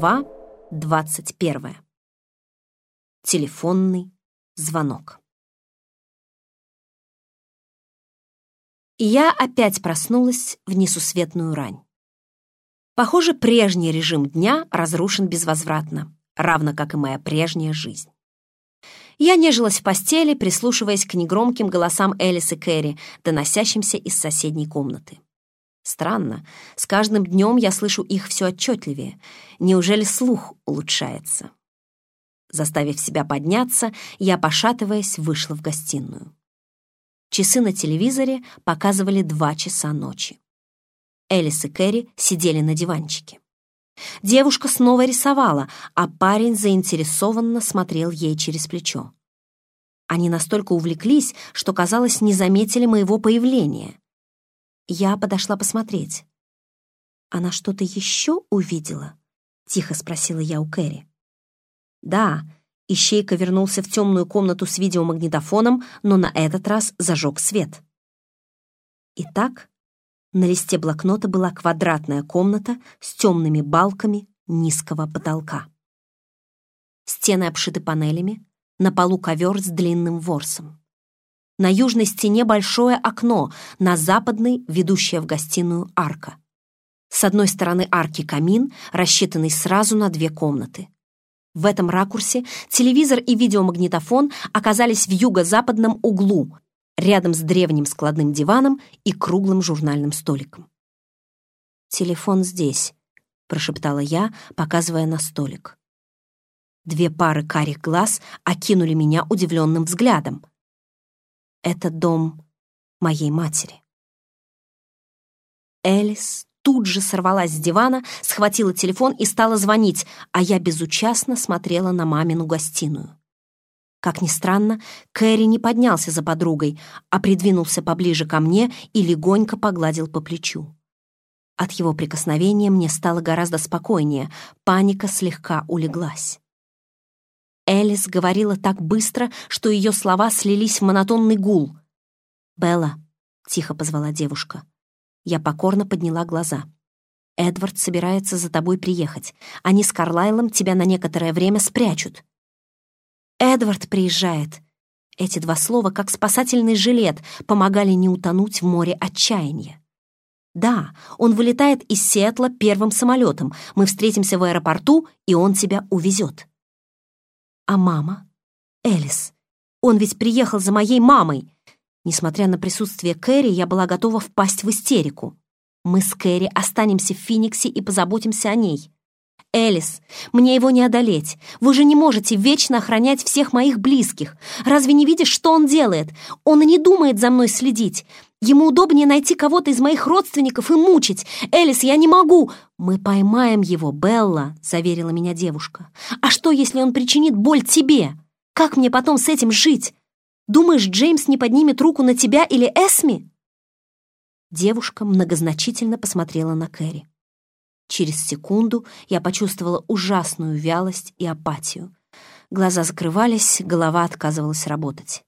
Глава 21. Телефонный звонок. Я опять проснулась в несусветную рань. Похоже, прежний режим дня разрушен безвозвратно, равно как и моя прежняя жизнь. Я нежилась в постели, прислушиваясь к негромким голосам Элис и Кэрри, доносящимся из соседней комнаты. Странно, с каждым днем я слышу их все отчетливее. Неужели слух улучшается? Заставив себя подняться, я, пошатываясь, вышла в гостиную. Часы на телевизоре показывали два часа ночи. Элис и Кэрри сидели на диванчике. Девушка снова рисовала, а парень заинтересованно смотрел ей через плечо. Они настолько увлеклись, что, казалось, не заметили моего появления. Я подошла посмотреть. «Она что-то еще увидела?» — тихо спросила я у Кэрри. «Да», Ищейка вернулся в темную комнату с видеомагнитофоном, но на этот раз зажег свет. Итак, на листе блокнота была квадратная комната с темными балками низкого потолка. Стены обшиты панелями, на полу ковер с длинным ворсом. На южной стене большое окно, на западной — ведущая в гостиную арка. С одной стороны арки камин, рассчитанный сразу на две комнаты. В этом ракурсе телевизор и видеомагнитофон оказались в юго-западном углу, рядом с древним складным диваном и круглым журнальным столиком. «Телефон здесь», — прошептала я, показывая на столик. Две пары карих глаз окинули меня удивленным взглядом. Это дом моей матери. Элис тут же сорвалась с дивана, схватила телефон и стала звонить, а я безучастно смотрела на мамину гостиную. Как ни странно, Кэрри не поднялся за подругой, а придвинулся поближе ко мне и легонько погладил по плечу. От его прикосновения мне стало гораздо спокойнее, паника слегка улеглась. Элис говорила так быстро, что ее слова слились в монотонный гул. «Белла», — тихо позвала девушка. Я покорно подняла глаза. «Эдвард собирается за тобой приехать. Они с Карлайлом тебя на некоторое время спрячут». «Эдвард приезжает». Эти два слова, как спасательный жилет, помогали не утонуть в море отчаяния. «Да, он вылетает из Сиэтла первым самолетом. Мы встретимся в аэропорту, и он тебя увезет». А мама? Элис. Он ведь приехал за моей мамой. Несмотря на присутствие Кэрри, я была готова впасть в истерику. Мы с Кэрри останемся в Финиксе и позаботимся о ней. Элис, мне его не одолеть. Вы же не можете вечно охранять всех моих близких. Разве не видишь, что он делает? Он и не думает за мной следить. Ему удобнее найти кого-то из моих родственников и мучить. Элис, я не могу. Мы поймаем его, Белла, заверила меня девушка. А что, если он причинит боль тебе? Как мне потом с этим жить? Думаешь, Джеймс не поднимет руку на тебя или Эсми? Девушка многозначительно посмотрела на Кэрри. Через секунду я почувствовала ужасную вялость и апатию. Глаза закрывались, голова отказывалась работать.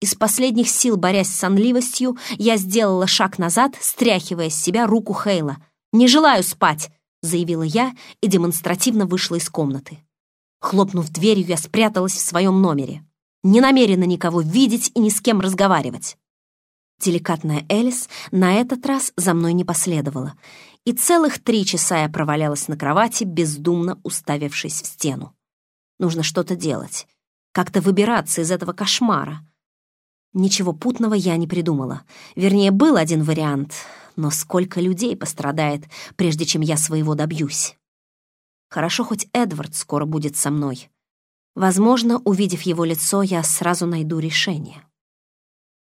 Из последних сил, борясь с сонливостью, я сделала шаг назад, стряхивая с себя руку Хейла. «Не желаю спать!» — заявила я и демонстративно вышла из комнаты. Хлопнув дверью, я спряталась в своем номере. Не намерена никого видеть и ни с кем разговаривать. Деликатная Элис на этот раз за мной не последовала, и целых три часа я провалялась на кровати, бездумно уставившись в стену. Нужно что-то делать, как-то выбираться из этого кошмара. Ничего путного я не придумала. Вернее, был один вариант, но сколько людей пострадает, прежде чем я своего добьюсь. Хорошо, хоть Эдвард скоро будет со мной. Возможно, увидев его лицо, я сразу найду решение.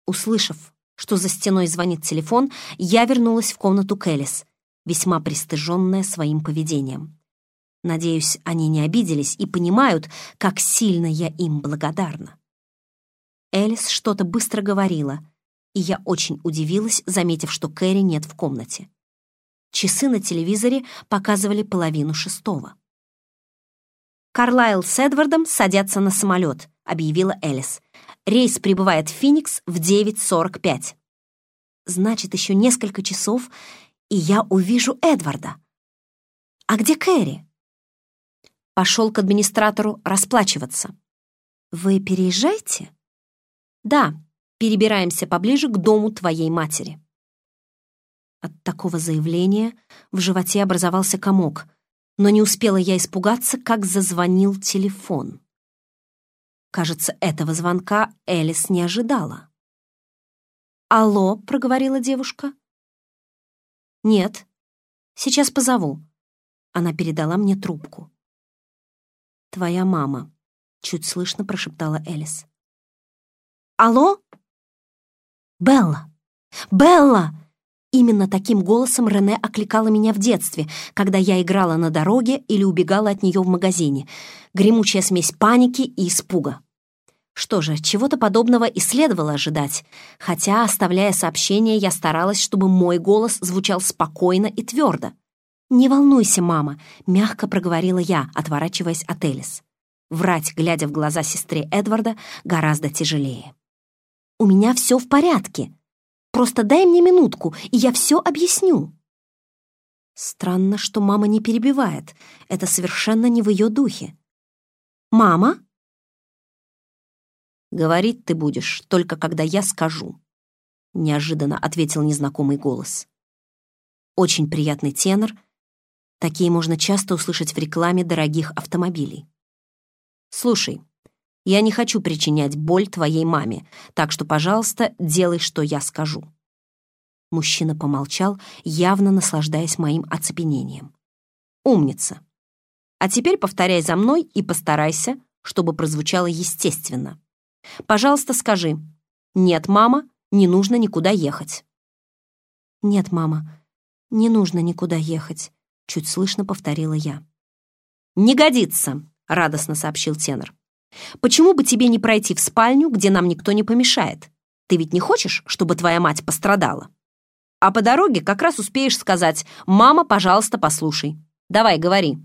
Услышав, что за стеной звонит телефон, я вернулась в комнату Келлис, весьма пристыженная своим поведением. Надеюсь, они не обиделись и понимают, как сильно я им благодарна. Элис что-то быстро говорила, и я очень удивилась, заметив, что Кэрри нет в комнате. Часы на телевизоре показывали половину шестого. «Карлайл с Эдвардом садятся на самолет», — объявила Элис. «Рейс прибывает в Феникс в 9.45». «Значит, еще несколько часов, и я увижу Эдварда». «А где Кэрри?» Пошел к администратору расплачиваться. «Вы переезжаете?» «Да, перебираемся поближе к дому твоей матери». От такого заявления в животе образовался комок, но не успела я испугаться, как зазвонил телефон. Кажется, этого звонка Элис не ожидала. «Алло», — проговорила девушка. «Нет, сейчас позову». Она передала мне трубку. «Твоя мама», — чуть слышно прошептала Элис. «Алло?» «Белла! Белла!» Именно таким голосом Рене окликала меня в детстве, когда я играла на дороге или убегала от нее в магазине. Гремучая смесь паники и испуга. Что же, чего-то подобного и следовало ожидать, хотя, оставляя сообщение, я старалась, чтобы мой голос звучал спокойно и твердо. «Не волнуйся, мама», — мягко проговорила я, отворачиваясь от Элис. Врать, глядя в глаза сестре Эдварда, гораздо тяжелее. «У меня все в порядке», Просто дай мне минутку, и я все объясню». Странно, что мама не перебивает. Это совершенно не в ее духе. «Мама?» «Говорить ты будешь, только когда я скажу», — неожиданно ответил незнакомый голос. Очень приятный тенор. Такие можно часто услышать в рекламе дорогих автомобилей. «Слушай, я не хочу причинять боль твоей маме, так что, пожалуйста, делай, что я скажу». Мужчина помолчал, явно наслаждаясь моим оцепенением. «Умница. А теперь повторяй за мной и постарайся, чтобы прозвучало естественно. Пожалуйста, скажи, «Нет, мама, не нужно никуда ехать». «Нет, мама, не нужно никуда ехать», — чуть слышно повторила я. «Не годится», — радостно сообщил тенор. Почему бы тебе не пройти в спальню, где нам никто не помешает? Ты ведь не хочешь, чтобы твоя мать пострадала? А по дороге как раз успеешь сказать «Мама, пожалуйста, послушай». Давай, говори».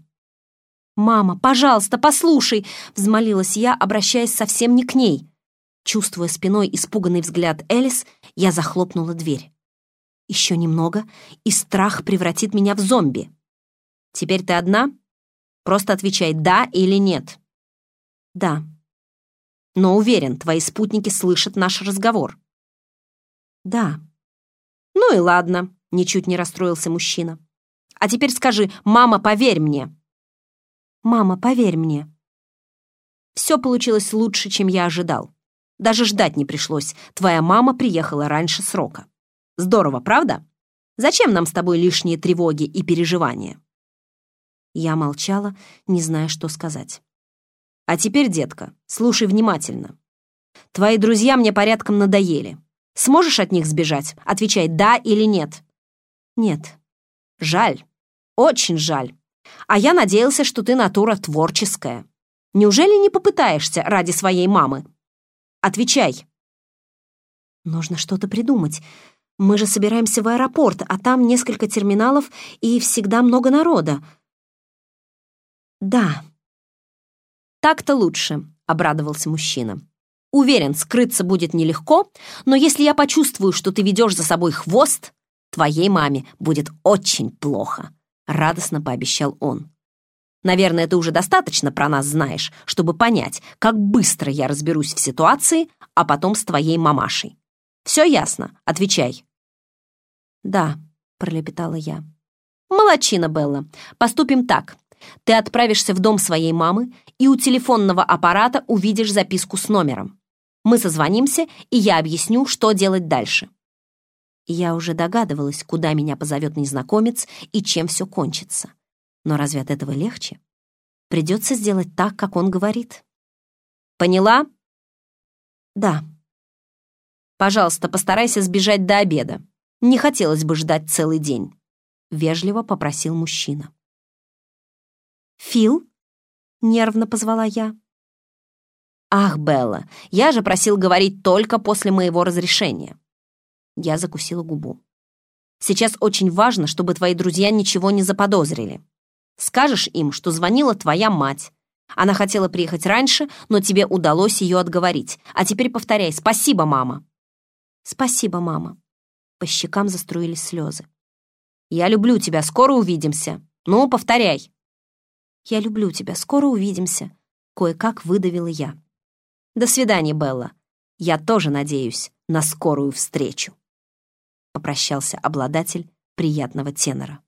«Мама, пожалуйста, послушай!» — взмолилась я, обращаясь совсем не к ней. Чувствуя спиной испуганный взгляд Элис, я захлопнула дверь. Еще немного, и страх превратит меня в зомби. «Теперь ты одна? Просто отвечай «да» или «нет». «Да». «Но уверен, твои спутники слышат наш разговор». «Да». «Ну и ладно», — ничуть не расстроился мужчина. «А теперь скажи, мама, поверь мне». «Мама, поверь мне». Все получилось лучше, чем я ожидал. Даже ждать не пришлось. Твоя мама приехала раньше срока. Здорово, правда? Зачем нам с тобой лишние тревоги и переживания?» Я молчала, не зная, что сказать. А теперь, детка, слушай внимательно. Твои друзья мне порядком надоели. Сможешь от них сбежать? Отвечай «да» или «нет». Нет. Жаль. Очень жаль. А я надеялся, что ты натура творческая. Неужели не попытаешься ради своей мамы? Отвечай. Нужно что-то придумать. Мы же собираемся в аэропорт, а там несколько терминалов и всегда много народа. Да, «Так-то лучше», — обрадовался мужчина. «Уверен, скрыться будет нелегко, но если я почувствую, что ты ведешь за собой хвост, твоей маме будет очень плохо», — радостно пообещал он. «Наверное, ты уже достаточно про нас знаешь, чтобы понять, как быстро я разберусь в ситуации, а потом с твоей мамашей. Все ясно? Отвечай». «Да», — пролепетала я. «Молодчина, Белла. Поступим так. Ты отправишься в дом своей мамы и у телефонного аппарата увидишь записку с номером. Мы созвонимся, и я объясню, что делать дальше. Я уже догадывалась, куда меня позовет незнакомец и чем все кончится. Но разве от этого легче? Придется сделать так, как он говорит. Поняла? Да. Пожалуйста, постарайся сбежать до обеда. Не хотелось бы ждать целый день. Вежливо попросил мужчина. «Фил?» — нервно позвала я. «Ах, Белла, я же просил говорить только после моего разрешения». Я закусила губу. «Сейчас очень важно, чтобы твои друзья ничего не заподозрили. Скажешь им, что звонила твоя мать. Она хотела приехать раньше, но тебе удалось ее отговорить. А теперь повторяй «Спасибо, мама». «Спасибо, мама». По щекам заструились слезы. «Я люблю тебя, скоро увидимся. Ну, повторяй». Я люблю тебя, скоро увидимся», — кое-как выдавила я. «До свидания, Белла. Я тоже надеюсь на скорую встречу», — попрощался обладатель приятного тенора.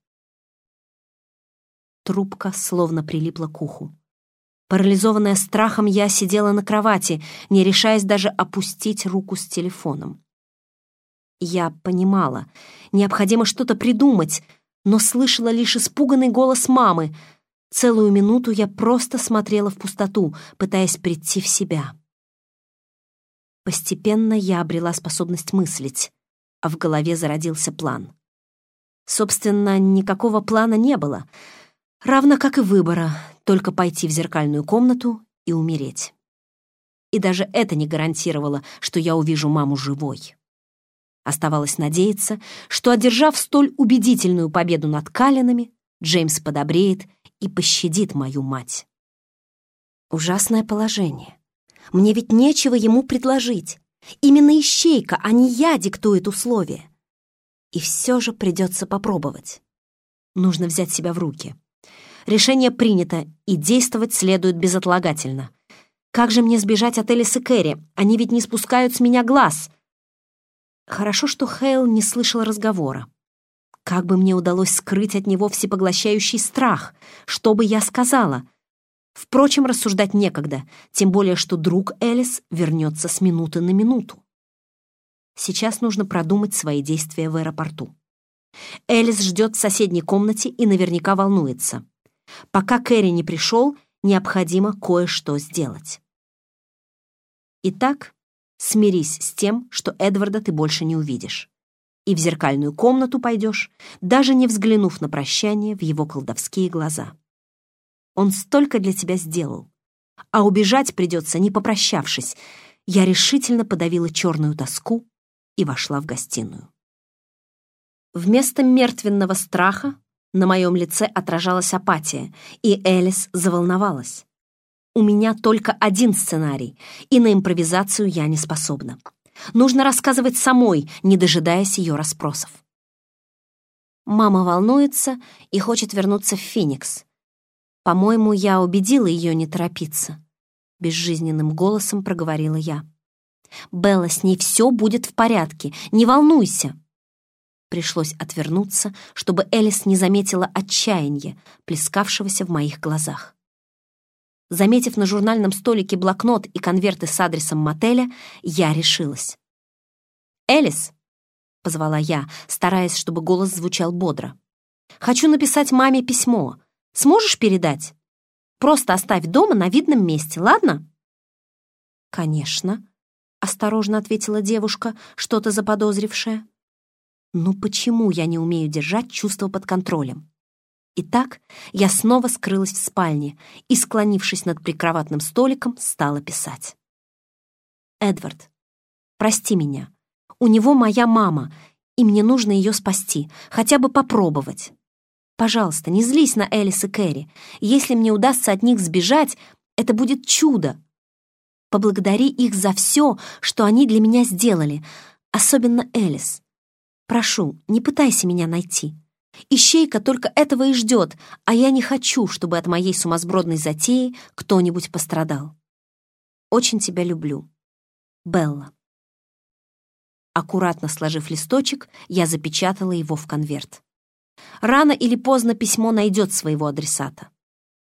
Трубка словно прилипла к уху. Парализованная страхом, я сидела на кровати, не решаясь даже опустить руку с телефоном. Я понимала, необходимо что-то придумать, но слышала лишь испуганный голос мамы. Целую минуту я просто смотрела в пустоту, пытаясь прийти в себя. Постепенно я обрела способность мыслить, а в голове зародился план. Собственно, никакого плана не было, равно как и выбора, только пойти в зеркальную комнату и умереть. И даже это не гарантировало, что я увижу маму живой. Оставалось надеяться, что, одержав столь убедительную победу над Калинами, Джеймс подобреет и пощадит мою мать. Ужасное положение. Мне ведь нечего ему предложить. Именно ищейка, а не я диктует условия. И все же придется попробовать. Нужно взять себя в руки. Решение принято, и действовать следует безотлагательно. Как же мне сбежать от Элис и Кэрри? Они ведь не спускают с меня глаз — Хорошо, что Хейл не слышал разговора. Как бы мне удалось скрыть от него всепоглощающий страх? Что бы я сказала? Впрочем, рассуждать некогда, тем более, что друг Элис вернется с минуты на минуту. Сейчас нужно продумать свои действия в аэропорту. Элис ждет в соседней комнате и наверняка волнуется. Пока Кэрри не пришел, необходимо кое-что сделать. Итак, смирись с тем, что Эдварда ты больше не увидишь. И в зеркальную комнату пойдешь, даже не взглянув на прощание в его колдовские глаза. Он столько для тебя сделал. А убежать придется, не попрощавшись. Я решительно подавила черную тоску и вошла в гостиную. Вместо мертвенного страха на моем лице отражалась апатия, и Элис заволновалась. У меня только один сценарий, и на импровизацию я не способна. Нужно рассказывать самой, не дожидаясь ее расспросов. Мама волнуется и хочет вернуться в Феникс. По-моему, я убедила ее не торопиться. Безжизненным голосом проговорила я. «Белла, с ней все будет в порядке, не волнуйся!» Пришлось отвернуться, чтобы Элис не заметила отчаяния, плескавшегося в моих глазах. Заметив на журнальном столике блокнот и конверты с адресом мотеля, я решилась. «Элис!» — позвала я, стараясь, чтобы голос звучал бодро. «Хочу написать маме письмо. Сможешь передать? Просто оставь дома на видном месте, ладно?» «Конечно», — осторожно ответила девушка, что-то заподозрившая. «Ну почему я не умею держать чувства под контролем?» Итак, я снова скрылась в спальне и, склонившись над прикроватным столиком, стала писать. «Эдвард, прости меня. У него моя мама, и мне нужно ее спасти, хотя бы попробовать. Пожалуйста, не злись на Элис и Кэрри. Если мне удастся от них сбежать, это будет чудо. Поблагодари их за все, что они для меня сделали, особенно Элис. Прошу, не пытайся меня найти. Ищейка только этого и ждет, а я не хочу, чтобы от моей сумасбродной затеи кто-нибудь пострадал. Очень тебя люблю. Белла. Аккуратно сложив листочек, я запечатала его в конверт. Рано или поздно письмо найдет своего адресата.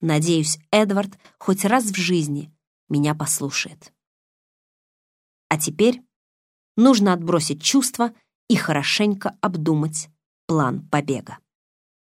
Надеюсь, Эдвард хоть раз в жизни меня послушает. А теперь нужно отбросить чувства и хорошенько обдумать план побега.